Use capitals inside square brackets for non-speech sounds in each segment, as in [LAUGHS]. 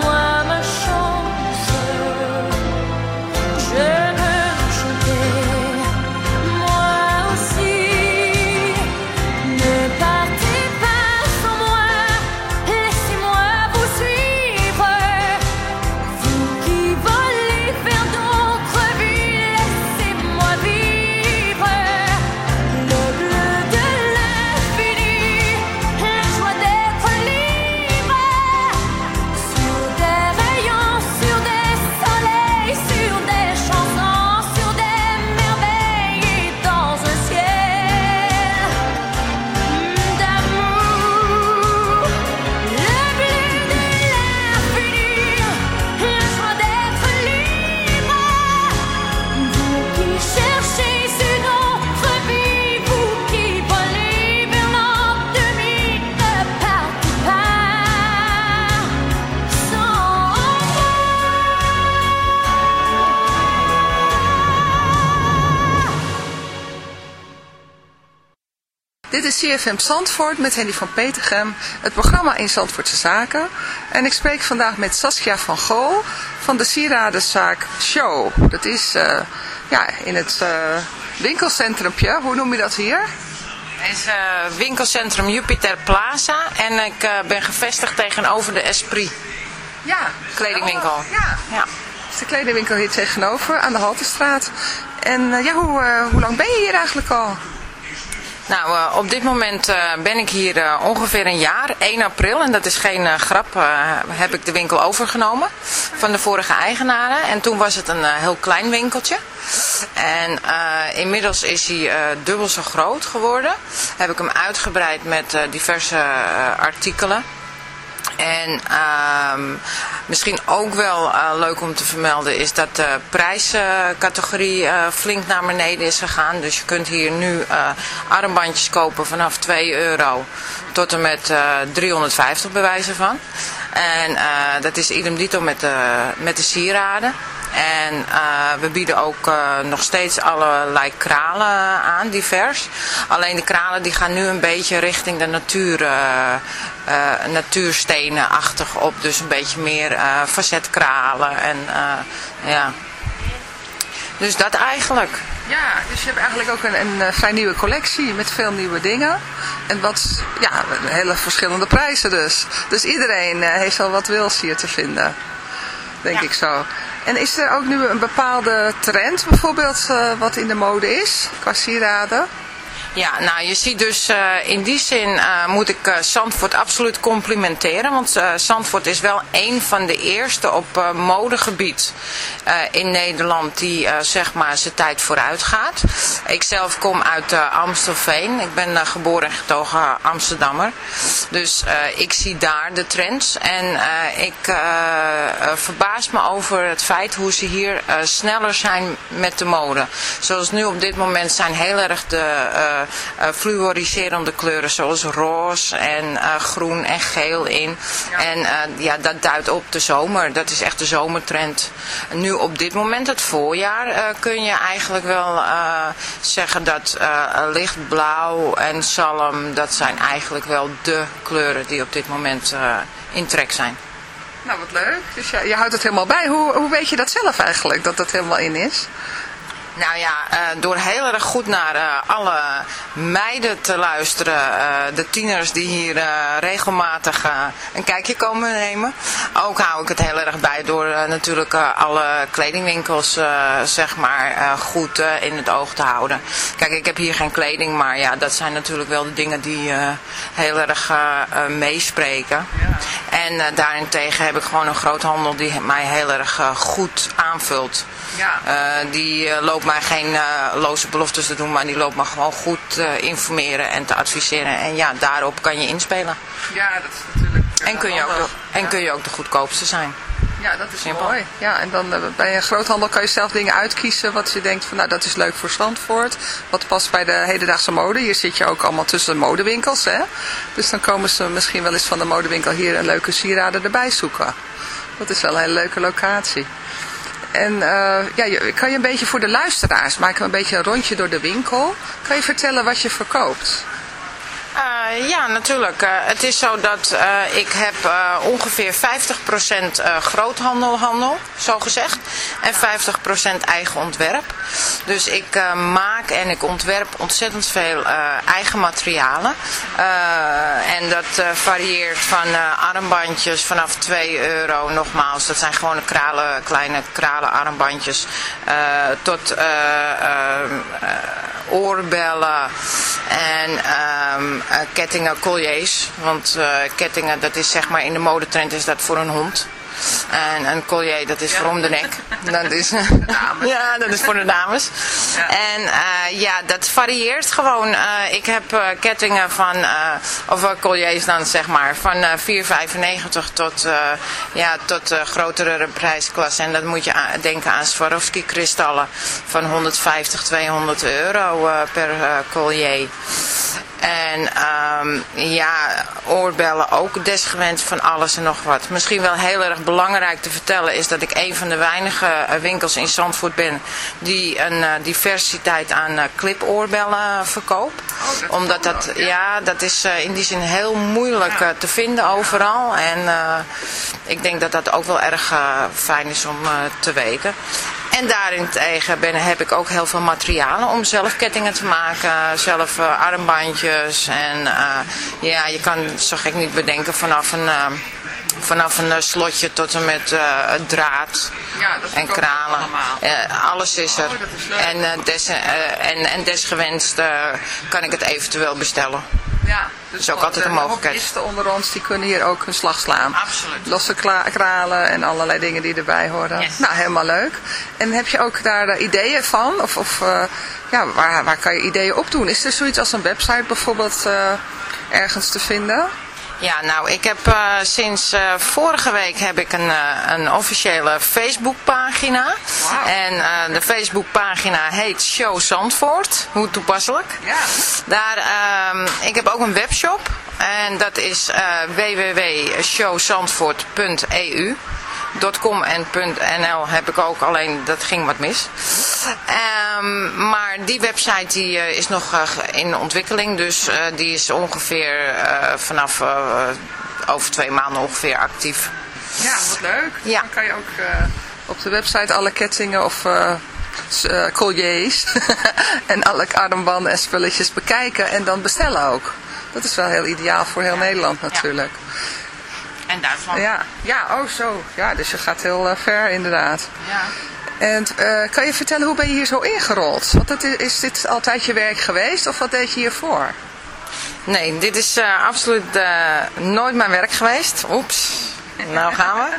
moi. CFM Zandvoort met Henny van Petergem, het programma in Zandvoortse Zaken. En ik spreek vandaag met Saskia van Gool van de sieradenzaak Show. Dat is uh, ja, in het uh, winkelcentrumpje, hoe noem je dat hier? Het is uh, winkelcentrum Jupiter Plaza en ik ben gevestigd tegenover de Esprit. Ja. Kledingwinkel. Oh, ja. ja. Is de kledingwinkel hier tegenover aan de Haltestraat. En ja, hoe, hoe lang ben je hier eigenlijk al? Nou, uh, op dit moment uh, ben ik hier uh, ongeveer een jaar, 1 april, en dat is geen grap, heb ik de winkel overgenomen van de vorige eigenaren. En toen was het een heel klein winkeltje. En inmiddels is hij dubbel zo groot geworden. Heb ik hem uitgebreid met diverse artikelen. En um, misschien ook wel uh, leuk om te vermelden is dat de prijscategorie uh, flink naar beneden is gegaan. Dus je kunt hier nu uh, armbandjes kopen vanaf 2 euro tot en met 350 bewijzen van. En dat is idem dito met met de sieraden. En uh, we bieden ook uh, nog steeds allerlei kralen aan, divers. Alleen de kralen die gaan nu een beetje richting de natuur, uh, natuurstenen-achtig op. Dus een beetje meer facetkralen en ja... Dus dat eigenlijk. Ja, dus je hebt eigenlijk ook een, een vrij nieuwe collectie met veel nieuwe dingen. En wat, ja, hele verschillende prijzen dus. Dus iedereen heeft al wat wils hier te vinden. Denk ik zo. En is er ook nu een bepaalde trend bijvoorbeeld uh, wat in de mode is qua sieraden? Ja, nou je ziet dus uh, in die zin uh, moet ik uh, Zandvoort absoluut complimenteren. Want Zandvoort is wel een van de eerste op modegebied in Nederland die zeg maar zijn tijd vooruit gaat. Ik zelf kom uit Amstelveen. Ik ben geboren en getogen Amsterdammer. Dus ik zie daar de trends. En ik verbaas me over het feit hoe ze hier sneller zijn met de mode. Zoals nu op dit moment zijn heel erg de fluoriserende kleuren zoals roze en uh, groen en geel in. En ja, dat duidt op de zomer. Dat is echt de zomertrend. Nu op dit moment, het voorjaar, kun je eigenlijk wel zeggen dat lichtblauw en zalm, dat zijn eigenlijk wel de kleuren die op dit moment in trek zijn. Nou, wat leuk. Dus ja, je houdt het helemaal bij. Hoe, hoe weet je dat zelf eigenlijk, dat dat helemaal in is? Nou ja, uh, door heel erg goed naar uh, alle meiden te luisteren. Uh, de tieners die hier regelmatig een kijkje komen nemen. Ook hou ik het heel erg bij door natuurlijk alle kledingwinkels zeg maar goed in het oog te houden. Kijk, ik heb hier geen kleding, maar ja, dat zijn natuurlijk wel de dingen die heel erg meespreken. En daarentegen heb ik gewoon een groothandel die mij heel erg goed aanvult. Ja. die loopt mij geen uh, loze beloftes te doen, maar die loopt me gewoon goed uh, informeren en te adviseren. En ja, daarop kan je inspelen. Ja, dat is natuurlijk... En kun, je ook de, en kun je ook de goedkoopste zijn. Ja, dat is Simpel. mooi. Ja, en dan uh, bij een groothandel kan je zelf dingen uitkiezen wat je denkt van nou dat is leuk voor Zandvoort. Wat past bij de hedendaagse mode. Hier zit je ook allemaal tussen de modewinkels. Hè? Dus dan komen ze misschien wel eens van de modewinkel hier een leuke sieraden erbij zoeken. Dat is wel een hele leuke locatie. En uh, ja, kan je een beetje voor de luisteraars maken, een beetje een rondje door de winkel. Kan je vertellen wat je verkoopt? Uh, ja, natuurlijk. Uh, het is zo dat uh, ik heb ongeveer 50% groothandelhandel, zo gezegd. En 50% eigen ontwerp. Dus ik maak en ik ontwerp ontzettend veel eigen materialen. en dat varieert van armbandjes vanaf 2 euro, nogmaals. Dat zijn gewoon kralen, kleine kralen armbandjes. tot oorbellen en um, uh, kettingen, colliers. Want uh, kettingen, dat is zeg maar in de modetrend is dat voor een hond. En een collier, dat is voor om de nek. Dat is, [LAUGHS] ja, dat is voor de dames. Ja. En uh, ja, dat varieert gewoon. Uh, ik heb uh, kettingen van, of colliers dan zeg maar, van 4,95 tot, ja, tot grotere prijsklasse. En dat moet je denken aan Swarovski kristallen van 150, 200 euro per collier. En ehm, ja, oorbellen ook desgewend van alles en nog wat. Misschien wel heel erg belangrijk te vertellen is dat ik een van de weinige eh, winkels in Zandvoort ben die een uh, diversiteit aan uh, clipoorbellen verkoopt. Oh, Omdat dat, ja, dat is in die zin heel moeilijk te vinden overal. En ik denk dat dat ook wel erg fijn is om te weten. En daarentegen ben, heb ik ook heel veel materialen om zelf kettingen te maken, zelf uh, armbandjes. En uh, ja, je kan zo gek niet bedenken vanaf een, uh, vanaf een slotje tot en met draad ja, dat en kralen. alles is er. Oh, is en, des, en, en desgewenst kan ik het eventueel bestellen. Ja, dus dat is ook altijd een mogelijkheid. De hobbyisten onder ons die kunnen hier ook een slag slaan. Absoluut. Losse kralen en allerlei dingen die erbij horen. Yes. Nou, helemaal leuk. En heb je ook daar ideeën van? Of, of uh, ja, waar, waar kan je ideeën op doen? Is er zoiets als een website bijvoorbeeld uh, ergens te vinden? Ja, nou, ik heb uh, sinds uh, vorige week heb ik een, uh, een officiële Facebookpagina. Wow. En de Facebookpagina heet Show Zandvoort. Hoe toepasselijk. Ja. Daar, ehm, ik heb ook een webshop. En dat is www.showzandvoort.eu. .com en .nl heb ik ook, alleen dat ging wat mis. Um, maar die website die, uh, is nog uh, in ontwikkeling, dus uh, die is ongeveer vanaf over twee maanden ongeveer actief. Ja, wat leuk. Ja. Dan kan je ook op de website alle kettingen of colliers [LAUGHS] en alle armbanden en spulletjes bekijken en dan bestellen ook. Dat is wel heel ideaal voor heel. Nederland natuurlijk. Ja. En Duitsland. Ja, ja, oh zo. Ja, dus je gaat heel uh, ver inderdaad. Ja. En uh, kan je vertellen hoe ben je hier zo ingerold? Want het is, is, dit altijd je werk geweest of wat deed je hiervoor? Nee, dit is uh, absoluut nooit mijn werk geweest. Oeps. Nou gaan we.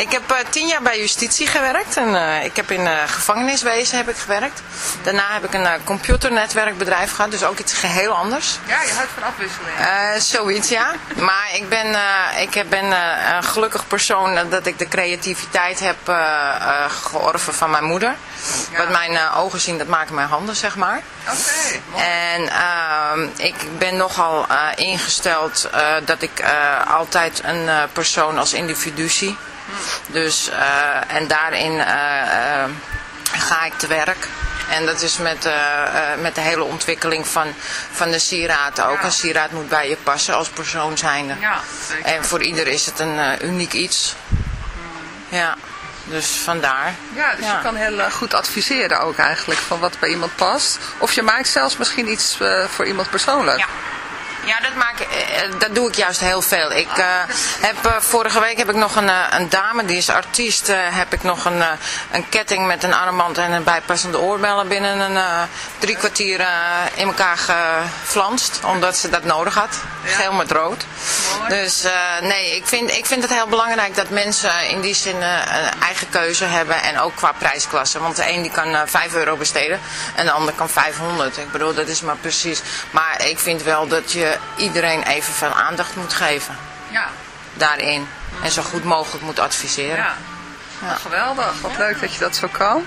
Ik heb uh, tien jaar bij justitie gewerkt. En, uh, ik heb in uh, gevangeniswezen heb ik gewerkt. Daarna heb ik een computernetwerkbedrijf gehad. Dus ook iets geheel anders. Ja, je houdt van afwisseling. zoiets, ja. Maar ik ben, ik ben een gelukkig persoon dat ik de creativiteit heb georven van mijn moeder. Ja. Wat mijn ogen zien, dat maken mijn handen, zeg maar. Oké. Okay, en ik ben nogal ingesteld dat ik altijd een persoon als individu zie. Dus, uh, en daarin ga ik te werk. En dat is met, met de hele ontwikkeling van, van de sieraad ook. Ja. Een sieraad moet bij je passen als persoon zijnde. Ja, zeker. En voor ieder is het een uniek iets. Ja, dus vandaar. Ja, dus Ja. je kan heel uh, goed adviseren ook eigenlijk van wat bij iemand past. Of je maakt zelfs misschien iets uh, voor iemand persoonlijk. Ja. Ja, dat, maak, ik- eh, dat doe ik juist heel veel. Ik eh, heb, eh, vorige week heb ik nog een, eh, een dame, die is artiest, eh, heb ik nog een, eh, een ketting met een armband en een bijpassende oorbellen binnen een eh, drie kwartier eh, in elkaar geflanst. Omdat ze dat nodig had. Geel met rood. Mooi. Dus eh, nee, ik vind, ik vind het heel belangrijk dat mensen in die zin eh, een eigen keuze hebben. En ook qua prijsklasse. Want de een die kan eh 5 euro besteden en de ander kan 500. Ik bedoel, dat is maar precies. Maar ik vind wel dat je iedereen evenveel aandacht moet geven Ja, daarin. En zo goed mogelijk moet adviseren. ja. Nou, geweldig. Wat leuk dat je dat zo kan.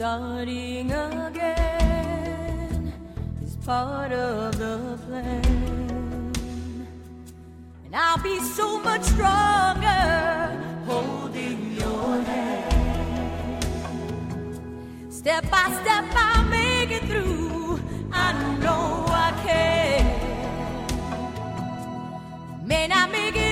Starting again is part of the plan. And I'll be so much stronger holding your hand. Step by step, I'll make it through. I know I can. May not make it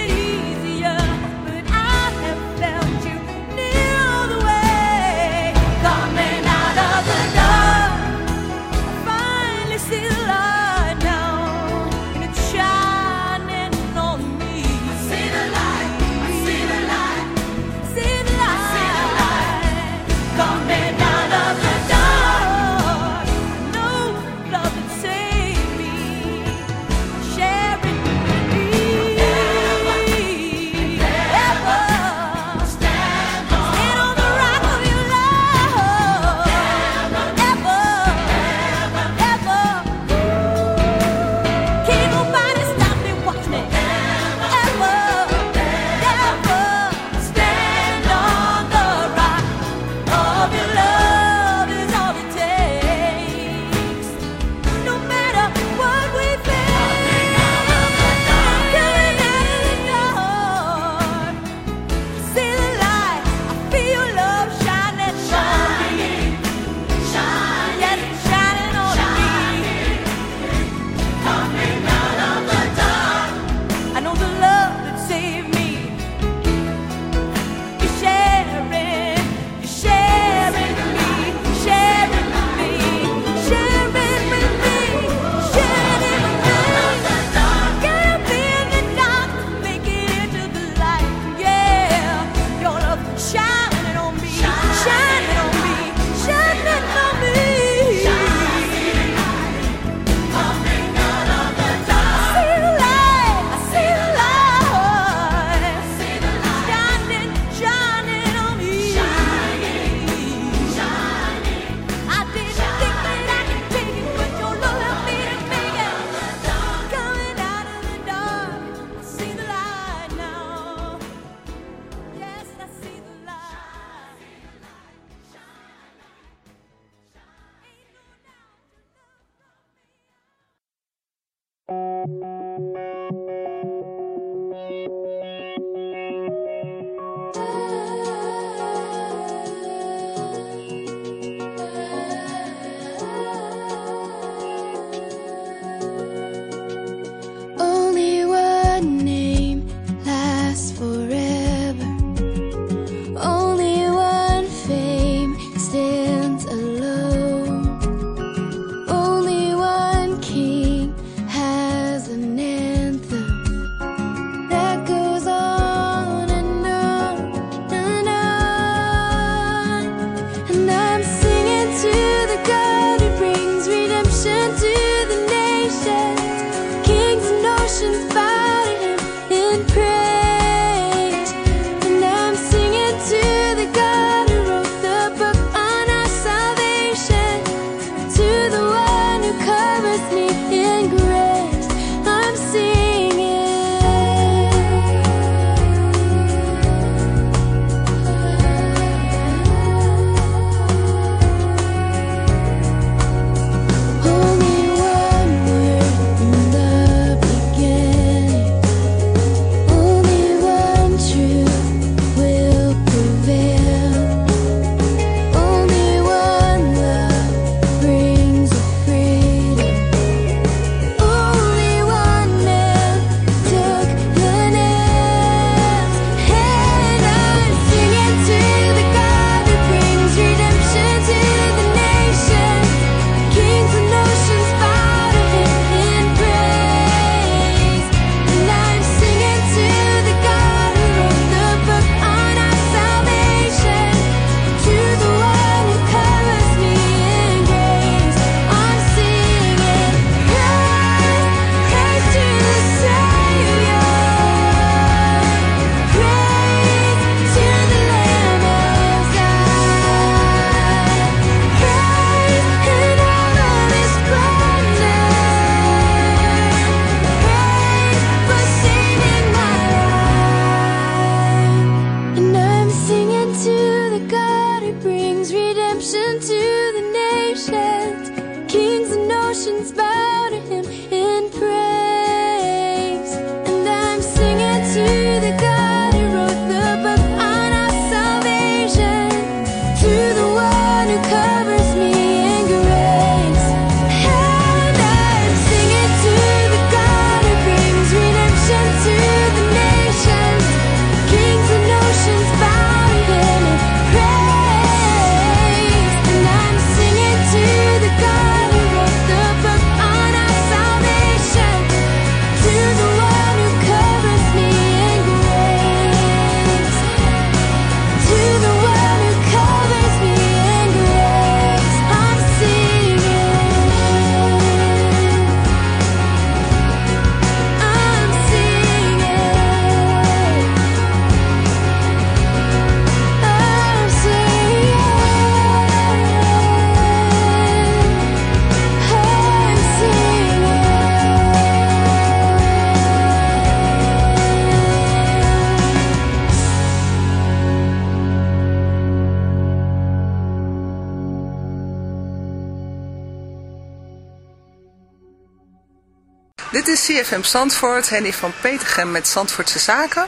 CFM Zandvoort, Henny van Petergem met Zandvoortse Zaken.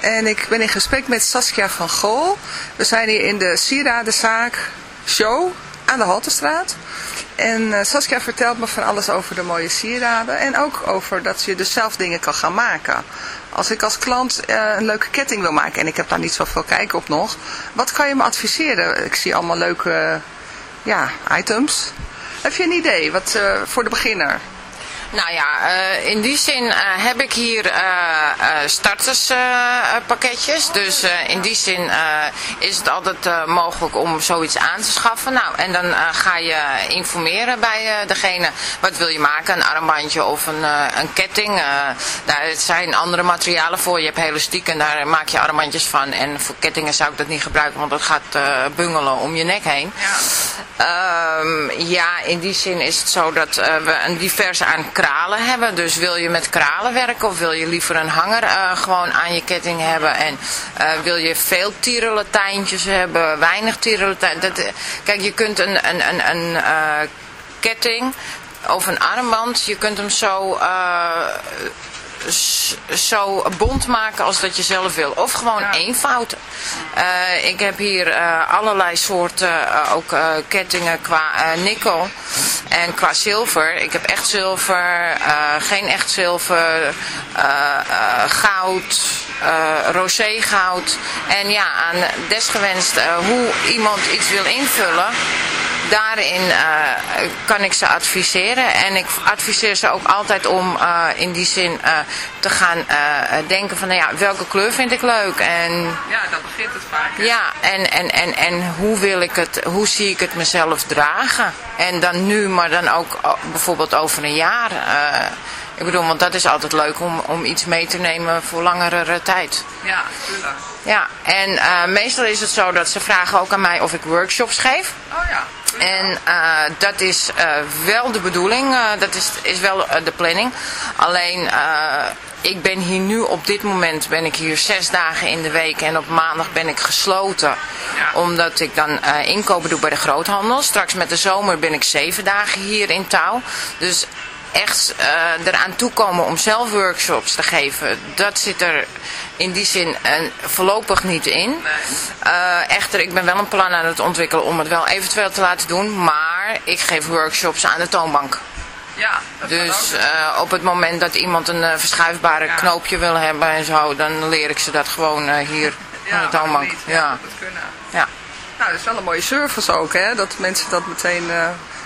En ik ben in gesprek met Saskia van Gool. We zijn hier in de Sieradenzaak Show aan de Haltestraat. En eh, Saskia vertelt me van alles over de mooie sieraden. En ook over dat je dus zelf dingen kan gaan maken. Als ik als klant eh, een leuke ketting wil maken en ik heb daar niet zoveel kijk op nog. Wat kan je me adviseren? Ik zie allemaal leuke ja, items. Heb je een idee wat, eh, voor de beginner? Nou ja, eh, in die zin eh, heb ik hier eh, starterspakketjes. dus in die zin is het altijd mogelijk om zoiets aan te schaffen. Nou, en dan ga je informeren bij degene. Wat wil je maken? Een armbandje of een, een ketting? daar zijn andere materialen voor. Je hebt elastiek en daar maak je armbandjes van. En voor kettingen zou ik dat niet gebruiken, want dat gaat bungelen om je nek heen. Ehm, ja, in die zin is het zo dat we een divers aan kralen hebben. Dus wil je met kralen werken of wil je liever een hanger eh, gewoon aan je ketting hebben? En eh, wil je veel tierenlatijntjes hebben, weinig tierenlatijntjes? Eh, Kijk, je kunt een, een, een, een ketting of een armband, je kunt hem zo... zo bont maken als dat je zelf wil. Of gewoon eenvoud. Eh, ik heb hier eh, allerlei soorten eh, ook kettingen qua nikkel en qua zilver. Ik heb echt zilver, geen echt zilver, goud, rosé goud. En ja, aan desgewenst hoe iemand iets wil invullen daarin eh, kan ik ze adviseren. En ik adviseer ze ook altijd om eh, in die zin eh, te gaan denken van, nou ja, welke kleur vind ik leuk? En Ja, dat begint het vaak. ja, en, en, en, en hoe wil ik het, hoe zie ik het mezelf dragen? En dan nu, maar dan ook bijvoorbeeld over een jaar. ik bedoel, want dat is altijd leuk om, om iets mee te nemen voor langere tijd. Ja, tuurlijk. Ja, en meestal is het zo dat ze vragen ook aan mij of ik workshops geef. Oh ja. En eh, dat is eh, wel de bedoeling, eh, dat is, is wel de planning. Alleen, ik ben hier nu op dit moment ben ik hier zes dagen in de week en op maandag ben ik gesloten. Omdat ik dan inkopen doe bij de groothandel. Straks met de zomer ben ik zeven dagen hier in touw. Dus echt eh, eraan toekomen om zelf workshops te geven, dat zit er in die zin eh, voorlopig niet in. Eh, echter, ik ben wel een plan aan het ontwikkelen om het wel eventueel te laten doen, maar ik geef workshops aan de toonbank. Ja, Dus op het moment dat iemand een verschuifbare knoopje wil hebben en zo, dan leer ik ze dat gewoon hier [LAUGHS] aan de toonbank. niet? Ja, dat ja. Nou, dat is wel een mooie service ook, hè? Dat mensen dat meteen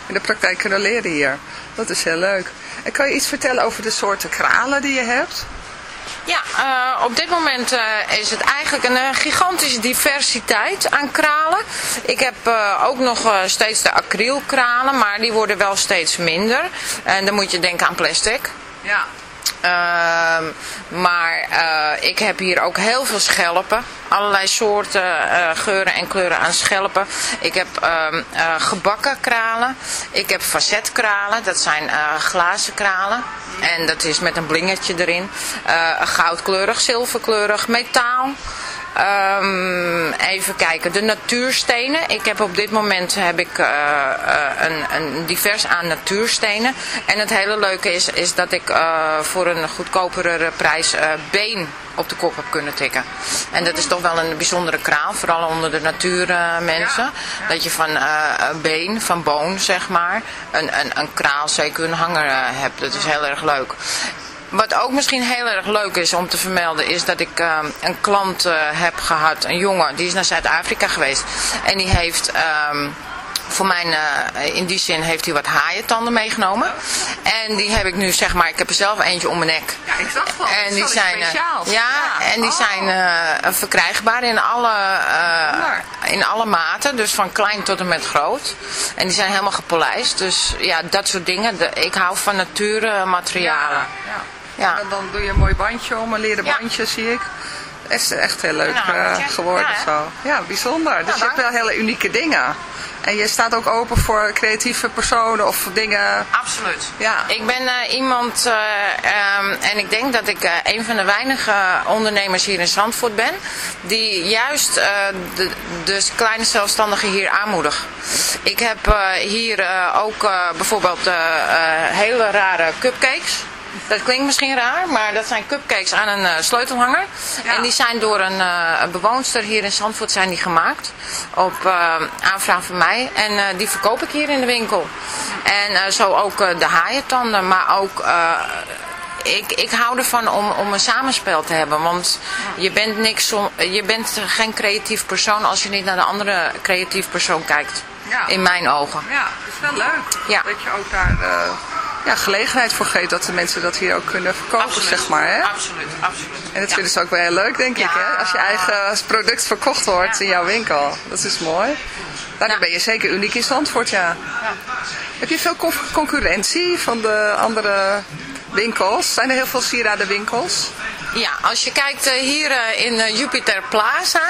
in de praktijk kunnen leren hier. Dat is heel leuk. En kan je iets vertellen over de soorten kralen die je hebt? Ja, eh, op dit moment eh, is het eigenlijk een eh, gigantische diversiteit aan kralen. Ik heb ook nog steeds de acrylkralen, maar die worden wel steeds minder. En dan moet je denken aan plastic. Ja. Ehm, maar eh, ik heb hier ook heel veel schelpen. Allerlei soorten eh, geuren en kleuren aan schelpen. Ik heb ehm, eh, gebakken kralen. Ik heb facetkralen. Dat zijn glazen kralen. En dat is met een blingertje erin. Goudkleurig, zilverkleurig, metaal. Ehm, even kijken, de natuurstenen. Ik heb op dit moment heb ik, eh, eh, een, een divers aan natuurstenen. En het hele leuke is, is dat ik eh, voor een goedkopere prijs been op de kop heb kunnen tikken. En dat is toch wel een bijzondere kraal, vooral onder de natuurmensen. Dat je van een been, van boon zeg maar, een, een, een kraal, zeker een hanger hebt. Dat is heel erg leuk. Wat ook misschien heel erg leuk is om te vermelden is dat ik eh, een klant eh, heb gehad, een jongen, die is naar Zuid-Afrika geweest. En die heeft ehm, voor mijn, eh, in die zin heeft hij wat haaientanden meegenomen. En die heb ik nu zeg maar, ik heb er zelf eentje om mijn nek. Ja, ik zag wel. En die zijn, eh, speciaals. ja, en die Oh. zijn verkrijgbaar in alle, Bijzonder. in alle maten. Dus van klein tot en met groot. En die zijn helemaal gepolijst. Dus ja, dat soort dingen. De, ik hou van natuurmaterialen. Ja. Ja. En dan doe je een mooi bandje om, een leren Ja. bandje zie ik. Het is echt heel leuk hangertje. eh, geworden Ja, zo. Ja, bijzonder. Dus je hebt wel hele unieke dingen. En je staat ook open voor creatieve personen of dingen. Absoluut. Ja. Ik ben eh, iemand, eh, ehm, en ik denk dat ik een van de weinige ondernemers hier in Zandvoort ben, die juist de, de kleine zelfstandigen hier aanmoedig. Ik heb hier ook bijvoorbeeld hele rare cupcakes. Dat klinkt misschien raar, maar dat zijn cupcakes aan een eh, sleutelhanger. Ja. En die zijn door een, eh, een bewoonster hier in Zandvoort zijn die gemaakt. Op eh, aanvraag van mij. En die verkoop ik hier in de winkel. En zo ook de haaientanden, maar ook... ik, ik hou ervan om, om een samenspel te hebben. Want je bent, niks om, je bent geen creatief persoon als je niet naar de andere creatief persoon kijkt. Ja. In mijn ogen. Ja, het is wel leuk. Ja. Dat je ook daar ja, gelegenheid voor geeft dat de mensen dat hier ook kunnen verkopen, zeg maar. Hè? Absoluut, absoluut. En dat Ja. vinden ze ook wel heel leuk, denk ik, hè? Als je eigen product verkocht wordt Ja. in jouw winkel. Dat is mooi. Nou, dan Ja. ben je zeker uniek in Zandvoort, ja. Heb je veel con- concurrentie van de andere winkels? Zijn er heel veel sieradenwinkels? Ja, als je kijkt eh, hier eh, in eh, Jupiter Plaza,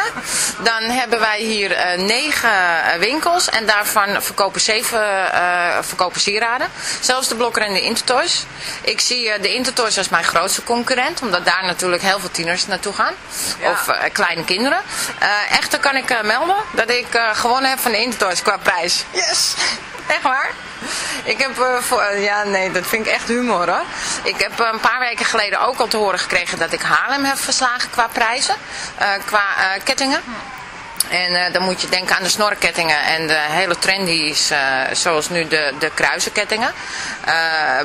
dan hebben wij hier negen winkels en daarvan verkopen zeven verkopen sieraden. Zelfs de Blokker en de Intertoys. Ik zie de Intertoys als mijn grootste concurrent, omdat daar natuurlijk heel veel tieners naartoe gaan. Ja. Of kleine kinderen. Echter kan ik melden dat ik gewonnen heb van de Intertoys qua prijs. Yes! Echt waar? [LAUGHS] Ik heb eh, eh, ja nee, dat vind ik echt humor hoor. Ik heb eh, een paar weken geleden ook al te horen gekregen dat ik Haarlem heb verslagen qua prijzen, qua kettingen. En dan moet je denken aan de snorkettingen en de hele trendies, eh, zoals nu de, de kruisenkettingen.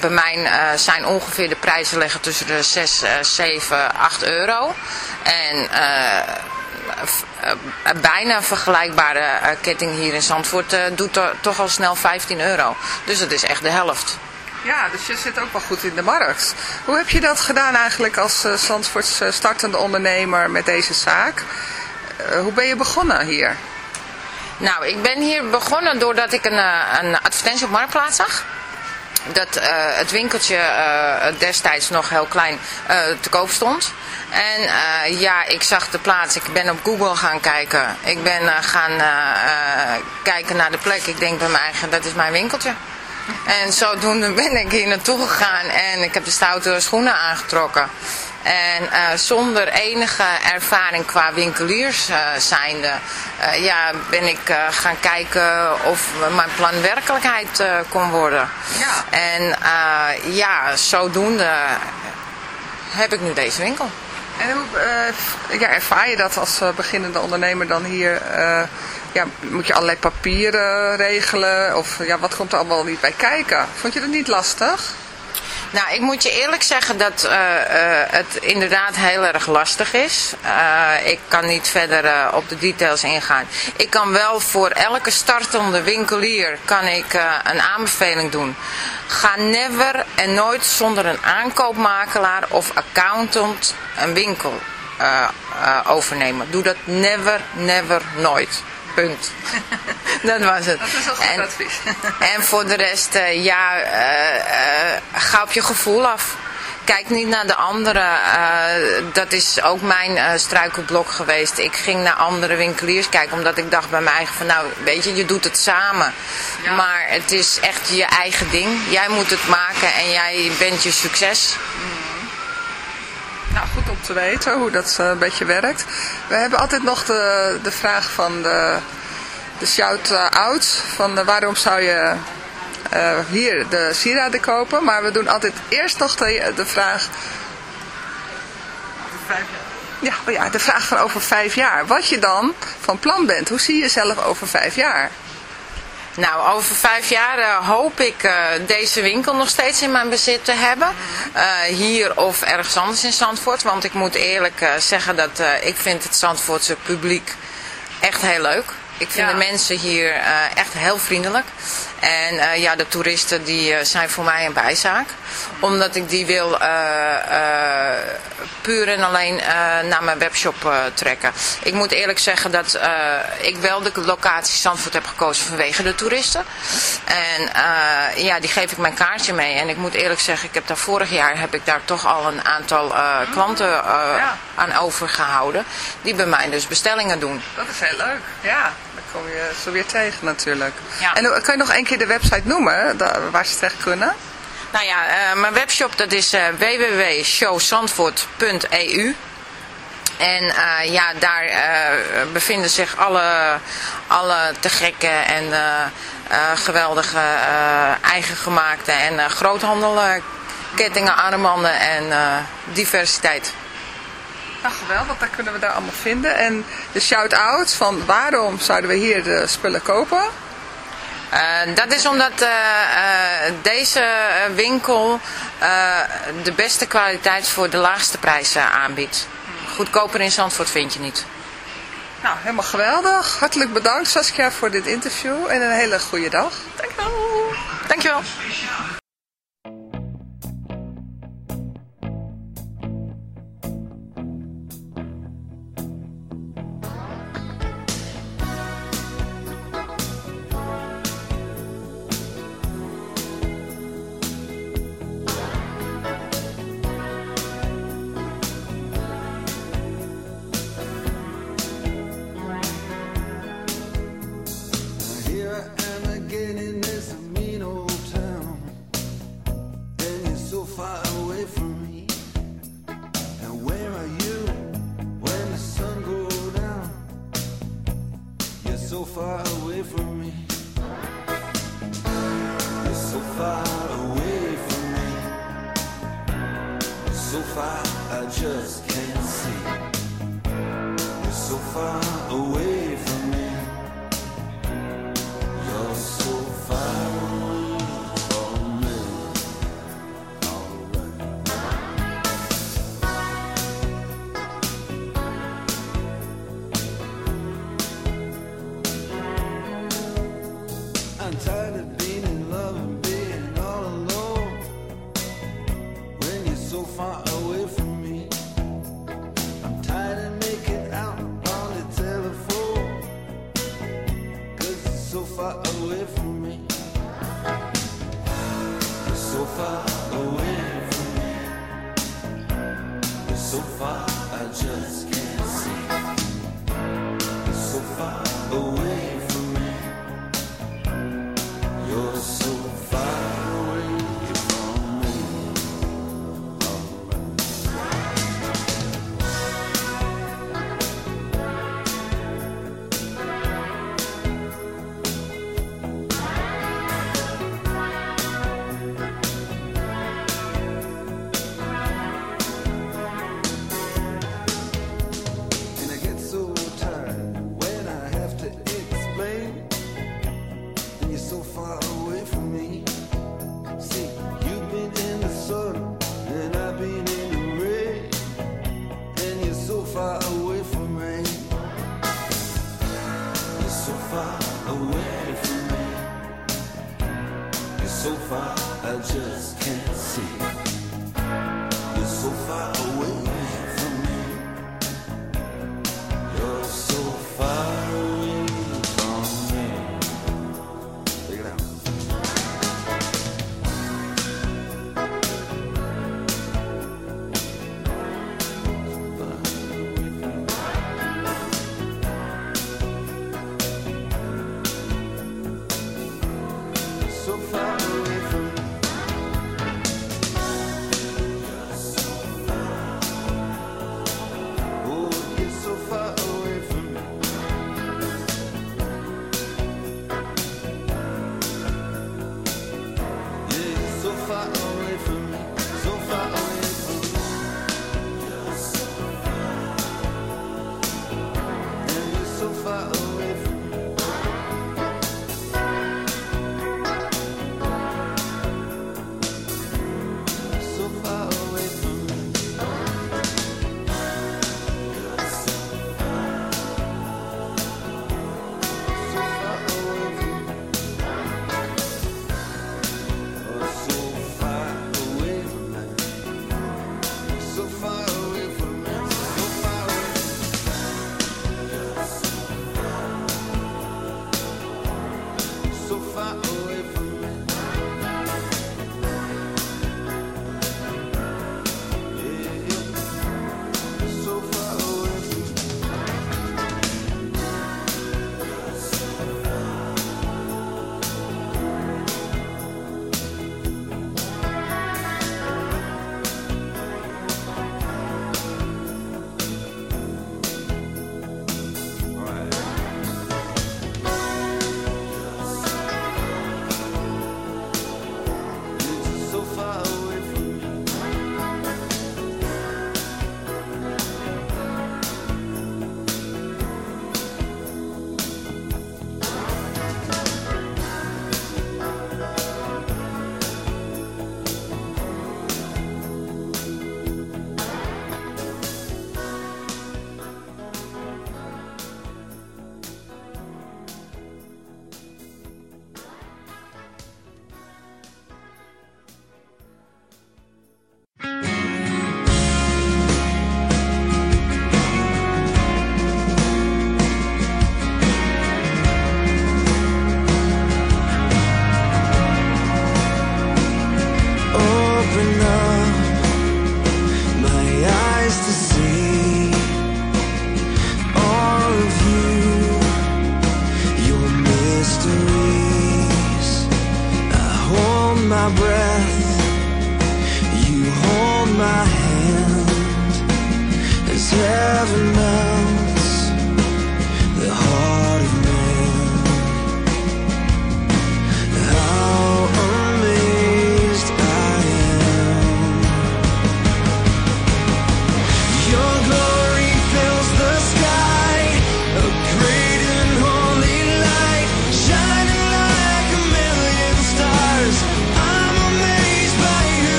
Bij mij zijn ongeveer de prijzen liggen tussen de 6, eh, 7, 8 euro. En bijna een vergelijkbare eh, ketting hier in Zandvoort eh, doet er toch al snel 15 euro. Dus dat is echt de helft. Ja, dus je zit ook wel goed in de markt. Hoe heb je dat gedaan eigenlijk als Zandvoorts eh, startende ondernemer met deze zaak? Eh, hoe ben je begonnen hier? Nou, ik ben hier begonnen doordat ik een, eh, een advertentie op Marktplaats zag. Dat eh, het winkeltje eh, destijds nog heel klein eh, te koop stond. En ja, ik zag de plaats. Ik ben op Google gaan kijken. Ik ben gaan kijken naar de plek. Ik denk bij mij eigen, dat is mijn winkeltje. En zodoende ben ik hier naartoe gegaan en ik heb de stoute schoenen aangetrokken. En eh, zonder enige ervaring qua winkeliers eh, zijnde, eh, ja, ben ik gaan kijken of mijn plan werkelijkheid kon worden. Ja. En ja, zodoende heb ik nu deze winkel. En hoe ja, ervaar je dat als beginnende ondernemer dan hier? ja, moet je allerlei papieren regelen? Of ja, wat komt er allemaal niet bij kijken? Vond je dat niet lastig? Nou, ik moet je eerlijk zeggen dat eh, eh, het inderdaad heel erg lastig is. Eh, ik kan niet verder op de details ingaan. Ik kan wel voor elke startende winkelier kan ik, een aanbeveling doen. Ga never en nooit zonder een aankoopmakelaar of accountant een winkel overnemen. Doe dat never, never, nooit. Punt. [LAUGHS] dat was het. Dat is wel goed En- advies. [LAUGHS] en voor de rest, eh, ja, eh, eh, ga op je gevoel af. Kijk niet naar de anderen. dat is ook mijn eh, struikelblok geweest. Ik ging naar andere winkeliers kijken, omdat ik dacht bij mij eigen van, nou, weet je, je doet het samen. Ja. Maar het is echt je eigen ding. Jij moet het maken en jij bent je succes. Nou, goed om te weten hoe dat eh, een beetje werkt. We hebben altijd nog de, de vraag van de, de shout-out. Van eh, waarom zou je eh, hier de sieraden kopen? Maar we doen altijd eerst nog de, de vraag... Ja, oh ja, de vraag van over vijf jaar. Wat je dan van plan bent. Hoe zie je jezelf over vijf jaar? Nou, over vijf jaar eh, hoop ik eh, deze winkel nog steeds in mijn bezit te hebben. Eh, hier of ergens anders in Zandvoort. Want ik moet eerlijk zeggen dat ik vind het Zandvoortse publiek echt heel leuk. Ik vind Ja. de mensen hier echt heel vriendelijk. En eh, ja, de toeristen die eh, zijn voor mij een bijzaak. Omdat ik die wil eh, puur en alleen naar mijn webshop trekken. Ik moet eerlijk zeggen dat ik wel de locatie Zandvoort heb gekozen vanwege de toeristen. En ja, die geef ik mijn kaartje mee. En ik moet eerlijk zeggen, ik heb daar vorig jaar heb ik daar toch al een aantal klanten Ja. aan overgehouden. Die bij mij dus bestellingen doen. Dat is heel leuk. Ja, kom je zo weer tegen natuurlijk. En eh, kan je nog één keer de website noemen eh, waar ze terecht kunnen? Nou ja, eh, mijn webshop dat is uh, www.showzandvoort.eu en ja, daar bevinden zich alle, alle te gekke en uh, geweldige eigengemaakte en groothandel, kettingen, armbanden en diversiteit. Nou, Goed, want daar kunnen we daar allemaal vinden. En de shout-out van waarom zouden we hier de spullen kopen? Dat is omdat eh, eh, deze eh, winkel de beste kwaliteit voor de laagste prijzen aanbiedt. Goedkoper in Zandvoort vind je niet. Nou, helemaal geweldig. Hartelijk bedankt Saskia voor dit interview en een hele goede dag. Dankjewel. Dankjewel.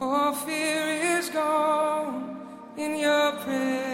All fear is gone in your presence.